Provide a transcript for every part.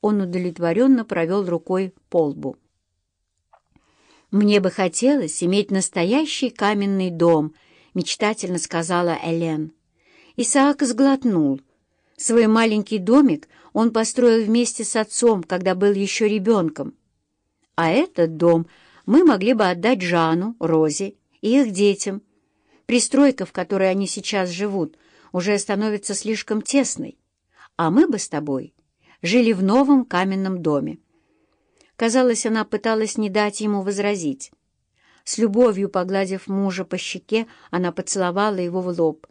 Он удовлетворенно провел рукой по лбу. «Мне бы хотелось иметь настоящий каменный дом», — мечтательно сказала Элен. Исаак сглотнул. Свой маленький домик он построил вместе с отцом, когда был еще ребенком. А этот дом мы могли бы отдать Жану, Розе и их детям. Пристройка, в которой они сейчас живут, уже становится слишком тесной, а мы бы с тобой жили в новом каменном доме. Казалось, она пыталась не дать ему возразить. С любовью погладив мужа по щеке, она поцеловала его в лоб.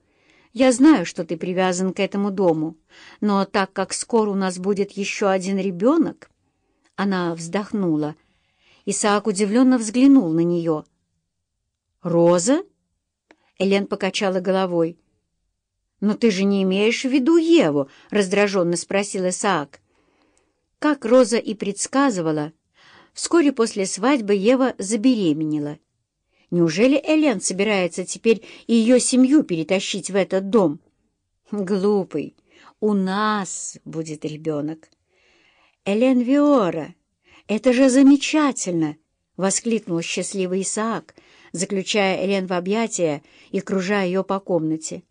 «Я знаю, что ты привязан к этому дому, но так как скоро у нас будет еще один ребенок...» Она вздохнула. Исаак удивленно взглянул на нее. «Роза?» Элен покачала головой. «Но ты же не имеешь в виду Еву?» — раздраженно спросил Исаак. Как Роза и предсказывала, вскоре после свадьбы Ева забеременела. Неужели Элен собирается теперь и ее семью перетащить в этот дом? Глупый, у нас будет ребенок. Элен Виора, это же замечательно! — воскликнул счастливый Исаак, заключая Элен в объятия и кружая ее по комнате.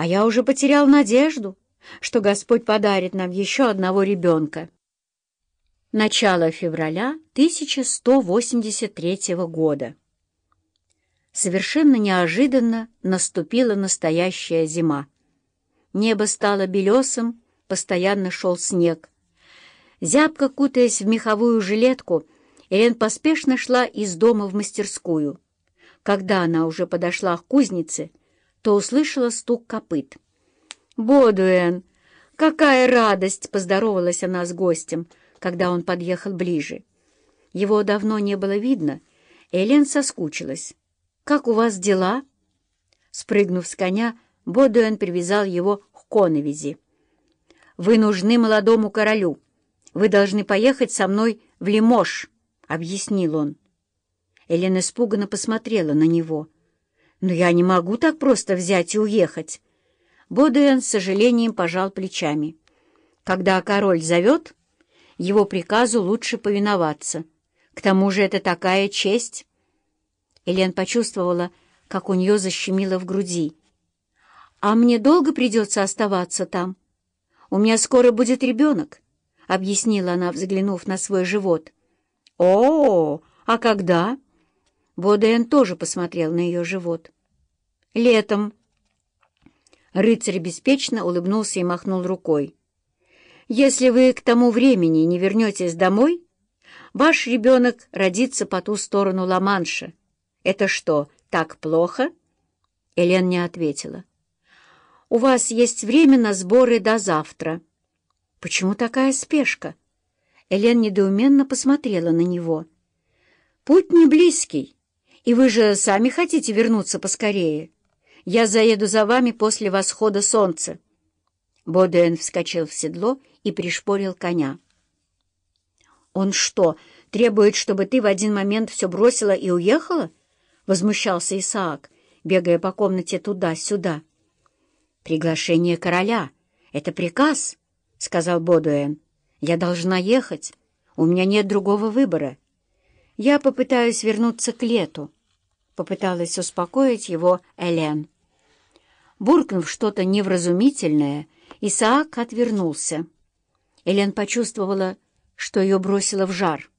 «А я уже потерял надежду, что Господь подарит нам еще одного ребенка». Начало февраля 1183 года. Совершенно неожиданно наступила настоящая зима. Небо стало белесым, постоянно шел снег. Зябко кутаясь в меховую жилетку, Элен поспешно шла из дома в мастерскую. Когда она уже подошла к кузнице, то услышала стук копыт. «Бодуэн! Какая радость!» — поздоровалась она с гостем — когда он подъехал ближе. Его давно не было видно, Элен соскучилась. «Как у вас дела?» Спрыгнув с коня, Бодуэн привязал его к коновизи. «Вы нужны молодому королю. Вы должны поехать со мной в Лимош», — объяснил он. Элен испуганно посмотрела на него. «Но я не могу так просто взять и уехать». Бодуэн с сожалением пожал плечами. «Когда король зовет, его приказу лучше повиноваться. К тому же это такая честь. Элен почувствовала, как у нее защемило в груди. «А мне долго придется оставаться там? У меня скоро будет ребенок», — объяснила она, взглянув на свой живот. «О, а когда?» Боден тоже посмотрел на ее живот. «Летом». Рыцарь беспечно улыбнулся и махнул рукой. Если вы к тому времени не вернетесь домой, ваш ребенок родится по ту сторону Ла-Манша. Это что, так плохо?» Элен не ответила. «У вас есть время на сборы до завтра». «Почему такая спешка?» Элен недоуменно посмотрела на него. «Путь не близкий, и вы же сами хотите вернуться поскорее. Я заеду за вами после восхода солнца». Бодуэн вскочил в седло и пришпорил коня. «Он что, требует, чтобы ты в один момент все бросила и уехала?» — возмущался Исаак, бегая по комнате туда-сюда. «Приглашение короля — это приказ», — сказал Бодуэн. «Я должна ехать. У меня нет другого выбора. Я попытаюсь вернуться к лету», — попыталась успокоить его Элен. Буркнув что-то невразумительное, Исаак отвернулся. Элен почувствовала, что ее бросило в жар.